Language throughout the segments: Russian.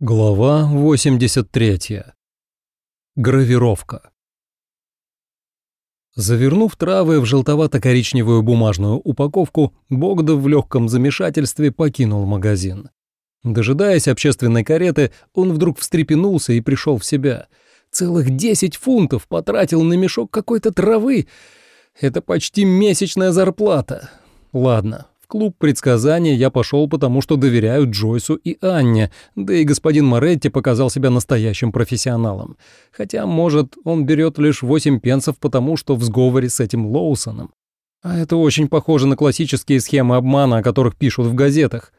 Глава 83. Гравировка. Завернув травы в желтовато-коричневую бумажную упаковку, Богдов в легком замешательстве покинул магазин. Дожидаясь общественной кареты, он вдруг встрепенулся и пришел в себя. Целых 10 фунтов потратил на мешок какой-то травы. Это почти месячная зарплата. Ладно, клуб предсказания я пошел потому, что доверяю Джойсу и Анне, да и господин Моретти показал себя настоящим профессионалом. Хотя, может, он берет лишь 8 пенсов потому, что в сговоре с этим Лоусоном. А это очень похоже на классические схемы обмана, о которых пишут в газетах.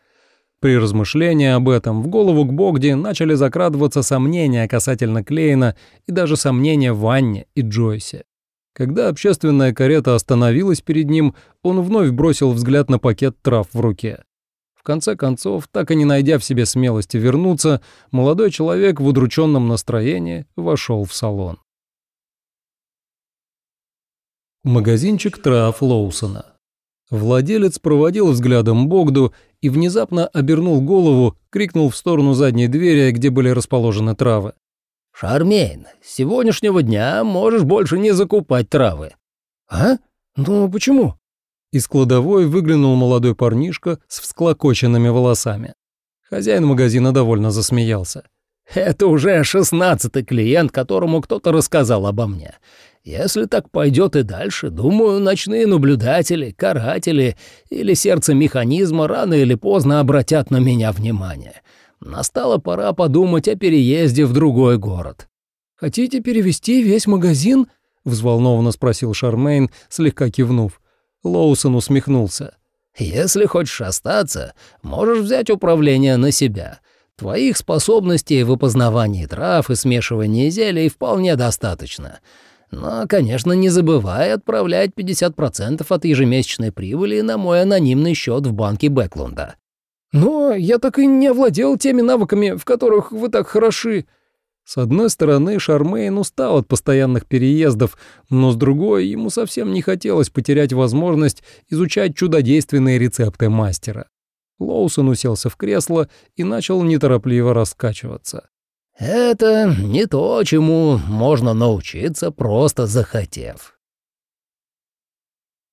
При размышлении об этом в голову к Богде начали закрадываться сомнения касательно Клейна и даже сомнения в Анне и Джойсе. Когда общественная карета остановилась перед ним, он вновь бросил взгляд на пакет трав в руке. В конце концов, так и не найдя в себе смелости вернуться, молодой человек в удрученном настроении вошел в салон. Магазинчик трав Лоусона. Владелец проводил взглядом Богду и внезапно обернул голову, крикнул в сторону задней двери, где были расположены травы. «Шармейн, с сегодняшнего дня можешь больше не закупать травы». «А? Ну почему?» Из кладовой выглянул молодой парнишка с всклокоченными волосами. Хозяин магазина довольно засмеялся. «Это уже шестнадцатый клиент, которому кто-то рассказал обо мне. Если так пойдет и дальше, думаю, ночные наблюдатели, каратели или сердце механизма рано или поздно обратят на меня внимание. Настала пора подумать о переезде в другой город. «Хотите перевести весь магазин?» — взволнованно спросил Шармейн, слегка кивнув. Лоусон усмехнулся. «Если хочешь остаться, можешь взять управление на себя. Твоих способностей в опознавании трав и смешивании зелий вполне достаточно. Но, конечно, не забывай отправлять 50% от ежемесячной прибыли на мой анонимный счет в банке Бэклунда. Но я так и не овладел теми навыками, в которых вы так хороши». С одной стороны, Шармейн устал от постоянных переездов, но с другой, ему совсем не хотелось потерять возможность изучать чудодейственные рецепты мастера. Лоусон уселся в кресло и начал неторопливо раскачиваться. «Это не то, чему можно научиться, просто захотев.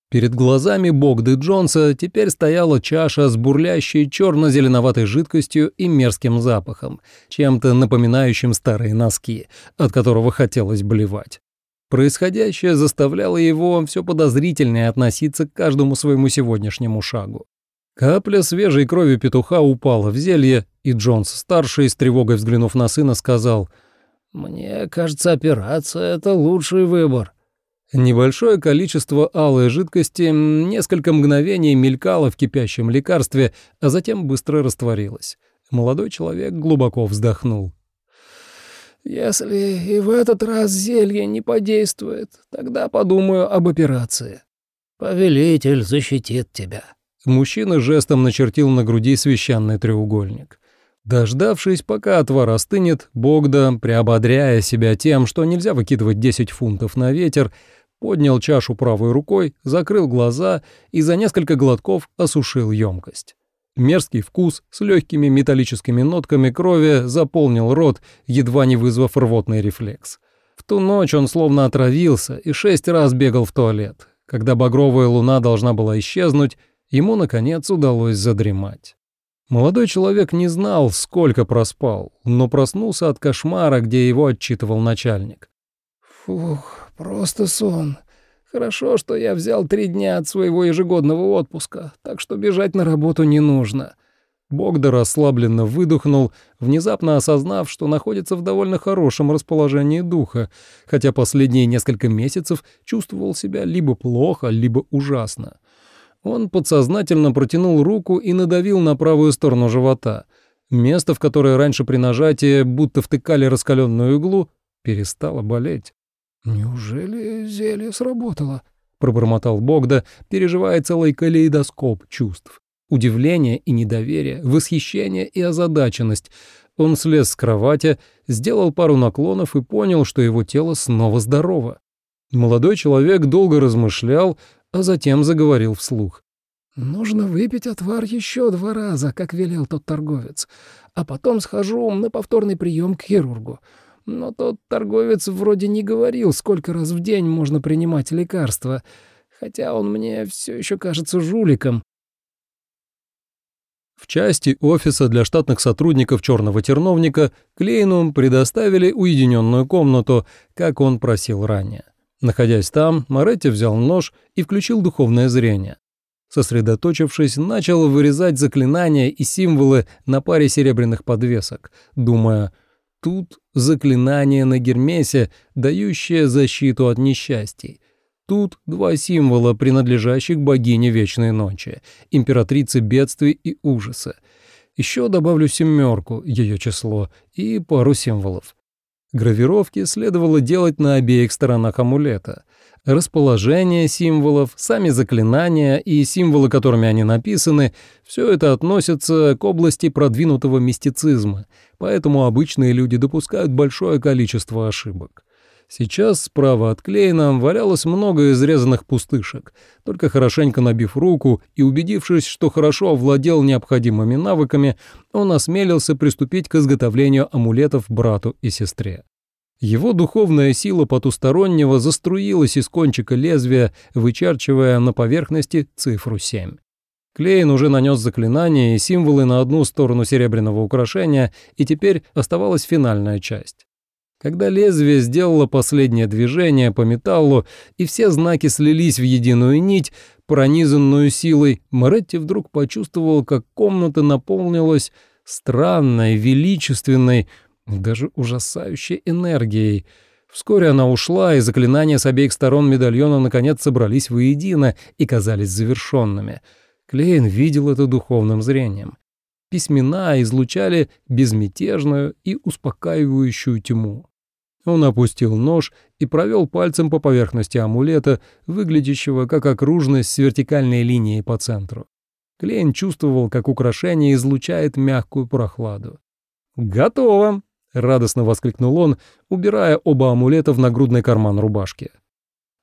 Перед глазами Богды Джонса теперь стояла чаша с бурлящей черно-зеленоватой жидкостью и мерзким запахом, чем-то напоминающим старые носки, от которого хотелось блевать. Происходящее заставляло его все подозрительнее относиться к каждому своему сегодняшнему шагу. Капля свежей крови петуха упала в зелье, и Джонс-старший, с тревогой взглянув на сына, сказал, «Мне кажется, операция — это лучший выбор». Небольшое количество алой жидкости несколько мгновений мелькало в кипящем лекарстве, а затем быстро растворилось. Молодой человек глубоко вздохнул. «Если и в этот раз зелье не подействует, тогда подумаю об операции». «Повелитель защитит тебя». Мужчина жестом начертил на груди священный треугольник. Дождавшись, пока отвар остынет, Богда, приободряя себя тем, что нельзя выкидывать 10 фунтов на ветер, поднял чашу правой рукой, закрыл глаза и за несколько глотков осушил емкость. Мерзкий вкус с легкими металлическими нотками крови заполнил рот, едва не вызвав рвотный рефлекс. В ту ночь он словно отравился и шесть раз бегал в туалет. Когда багровая луна должна была исчезнуть, ему, наконец, удалось задремать. Молодой человек не знал, сколько проспал, но проснулся от кошмара, где его отчитывал начальник. «Фух, просто сон. Хорошо, что я взял три дня от своего ежегодного отпуска, так что бежать на работу не нужно». Богда расслабленно выдохнул, внезапно осознав, что находится в довольно хорошем расположении духа, хотя последние несколько месяцев чувствовал себя либо плохо, либо ужасно. Он подсознательно протянул руку и надавил на правую сторону живота. Место, в которое раньше при нажатии будто втыкали раскаленную иглу, перестало болеть. «Неужели зелье сработало?» — пробормотал Богда, переживая целый калейдоскоп чувств. Удивление и недоверие, восхищение и озадаченность. Он слез с кровати, сделал пару наклонов и понял, что его тело снова здорово. Молодой человек долго размышлял, а затем заговорил вслух. «Нужно выпить отвар еще два раза, как велел тот торговец, а потом схожу на повторный прием к хирургу. Но тот торговец вроде не говорил, сколько раз в день можно принимать лекарства, хотя он мне все еще кажется жуликом». В части офиса для штатных сотрудников черного терновника Клейну предоставили уединенную комнату, как он просил ранее. Находясь там, Моретти взял нож и включил духовное зрение. Сосредоточившись, начал вырезать заклинания и символы на паре серебряных подвесок, думая, тут заклинание на Гермесе, дающее защиту от несчастий. Тут два символа, принадлежащих богине Вечной Ночи, императрице бедствий и ужаса. Еще добавлю семерку, ее число, и пару символов. Гравировки следовало делать на обеих сторонах амулета. Расположение символов, сами заклинания и символы, которыми они написаны, все это относится к области продвинутого мистицизма, поэтому обычные люди допускают большое количество ошибок. Сейчас справа от Клейна валялось много изрезанных пустышек. Только хорошенько набив руку и убедившись, что хорошо овладел необходимыми навыками, он осмелился приступить к изготовлению амулетов брату и сестре. Его духовная сила потустороннего заструилась из кончика лезвия, вычерчивая на поверхности цифру 7. Клейн уже нанес заклинание и символы на одну сторону серебряного украшения, и теперь оставалась финальная часть. Когда лезвие сделало последнее движение по металлу, и все знаки слились в единую нить, пронизанную силой, Моретти вдруг почувствовал, как комната наполнилась странной, величественной, даже ужасающей энергией. Вскоре она ушла, и заклинания с обеих сторон медальона наконец собрались воедино и казались завершенными. Клейн видел это духовным зрением. Письмена излучали безмятежную и успокаивающую тьму. Он опустил нож и провел пальцем по поверхности амулета, выглядящего как окружность с вертикальной линией по центру. Клейн чувствовал, как украшение излучает мягкую прохладу. «Готово!» — радостно воскликнул он, убирая оба амулета в нагрудный карман рубашки.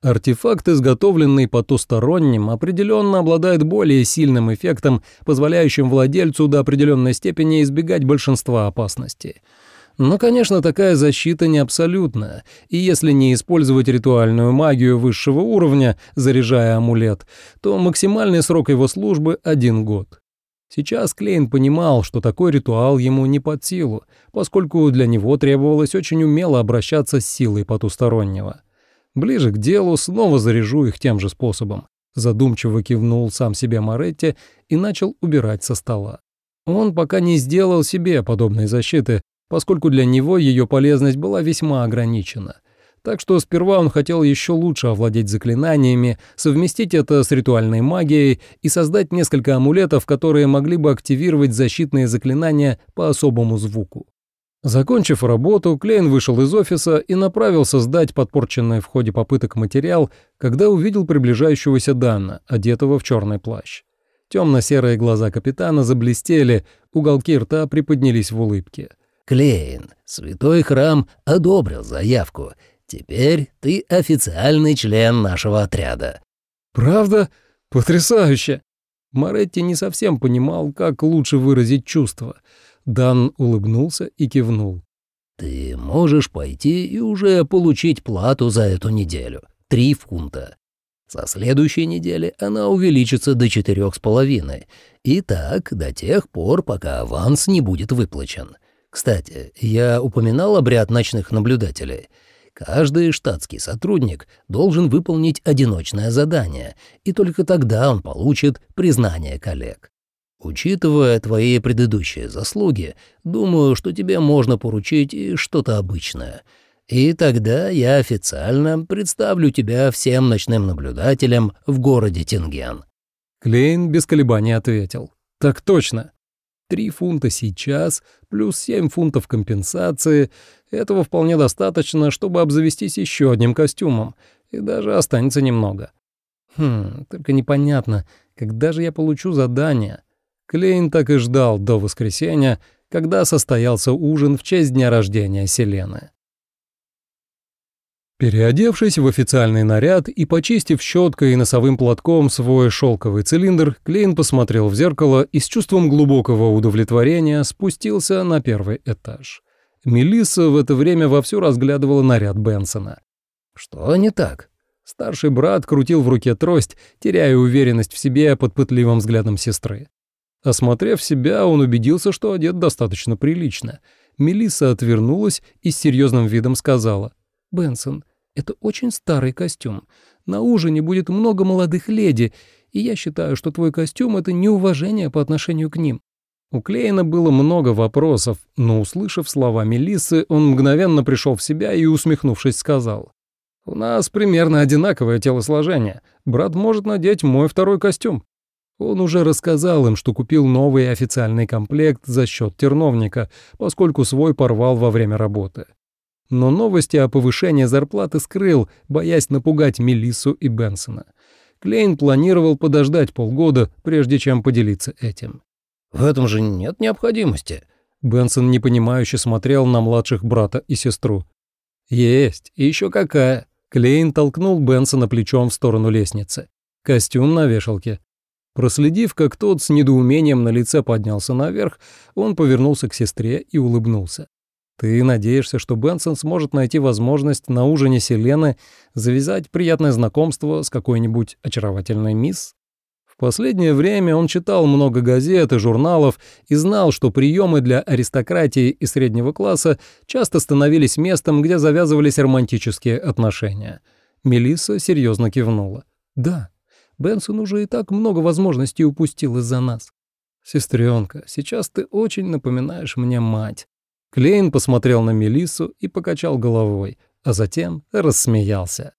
Артефакт, изготовленный потусторонним, определенно обладает более сильным эффектом, позволяющим владельцу до определенной степени избегать большинства опасностей. Но, конечно, такая защита не абсолютна, и если не использовать ритуальную магию высшего уровня, заряжая амулет, то максимальный срок его службы — один год. Сейчас Клейн понимал, что такой ритуал ему не под силу, поскольку для него требовалось очень умело обращаться с силой потустороннего. Ближе к делу снова заряжу их тем же способом. Задумчиво кивнул сам себе Моретти и начал убирать со стола. Он пока не сделал себе подобной защиты, поскольку для него ее полезность была весьма ограничена. Так что сперва он хотел еще лучше овладеть заклинаниями, совместить это с ритуальной магией и создать несколько амулетов, которые могли бы активировать защитные заклинания по особому звуку. Закончив работу, Клейн вышел из офиса и направился сдать подпорченный в ходе попыток материал, когда увидел приближающегося Дана, одетого в черный плащ. Темно-серые глаза капитана заблестели, уголки рта приподнялись в улыбке. «Клейн, святой храм одобрил заявку. Теперь ты официальный член нашего отряда». «Правда? Потрясающе!» Моретти не совсем понимал, как лучше выразить чувства — Дан улыбнулся и кивнул. «Ты можешь пойти и уже получить плату за эту неделю. Три фунта. Со следующей недели она увеличится до четырех с половиной. И так до тех пор, пока аванс не будет выплачен. Кстати, я упоминал обряд ночных наблюдателей. Каждый штатский сотрудник должен выполнить одиночное задание, и только тогда он получит признание коллег. Учитывая твои предыдущие заслуги, думаю, что тебе можно поручить и что-то обычное. И тогда я официально представлю тебя всем ночным наблюдателям в городе Тинген». Клейн без колебаний ответил. «Так точно. Три фунта сейчас, плюс семь фунтов компенсации. Этого вполне достаточно, чтобы обзавестись еще одним костюмом. И даже останется немного. Хм, только непонятно, когда же я получу задание?» Клейн так и ждал до воскресенья, когда состоялся ужин в честь дня рождения Селены. Переодевшись в официальный наряд и почистив щеткой и носовым платком свой шелковый цилиндр, Клейн посмотрел в зеркало и с чувством глубокого удовлетворения спустился на первый этаж. Мелисса в это время вовсю разглядывала наряд Бенсона. «Что не так?» Старший брат крутил в руке трость, теряя уверенность в себе под пытливым взглядом сестры. Осмотрев себя, он убедился, что одет достаточно прилично. Мелисса отвернулась и с серьезным видом сказала. «Бенсон, это очень старый костюм. На ужине будет много молодых леди, и я считаю, что твой костюм — это неуважение по отношению к ним». У Клейна было много вопросов, но, услышав слова Мелиссы, он мгновенно пришел в себя и, усмехнувшись, сказал. «У нас примерно одинаковое телосложение. Брат может надеть мой второй костюм». Он уже рассказал им, что купил новый официальный комплект за счет терновника, поскольку свой порвал во время работы. Но новости о повышении зарплаты скрыл, боясь напугать Мелиссу и Бенсона. Клейн планировал подождать полгода, прежде чем поделиться этим. «В этом же нет необходимости». Бенсон непонимающе смотрел на младших брата и сестру. «Есть, и еще какая». Клейн толкнул Бенсона плечом в сторону лестницы. Костюм на вешалке. Проследив, как тот с недоумением на лице поднялся наверх, он повернулся к сестре и улыбнулся. «Ты надеешься, что Бенсон сможет найти возможность на ужине Селены завязать приятное знакомство с какой-нибудь очаровательной мисс?» В последнее время он читал много газет и журналов и знал, что приемы для аристократии и среднего класса часто становились местом, где завязывались романтические отношения. Мелисса серьезно кивнула. «Да, Бенсон уже и так много возможностей упустил из-за нас. Сестренка, сейчас ты очень напоминаешь мне мать». Клейн посмотрел на Мелиссу и покачал головой, а затем рассмеялся.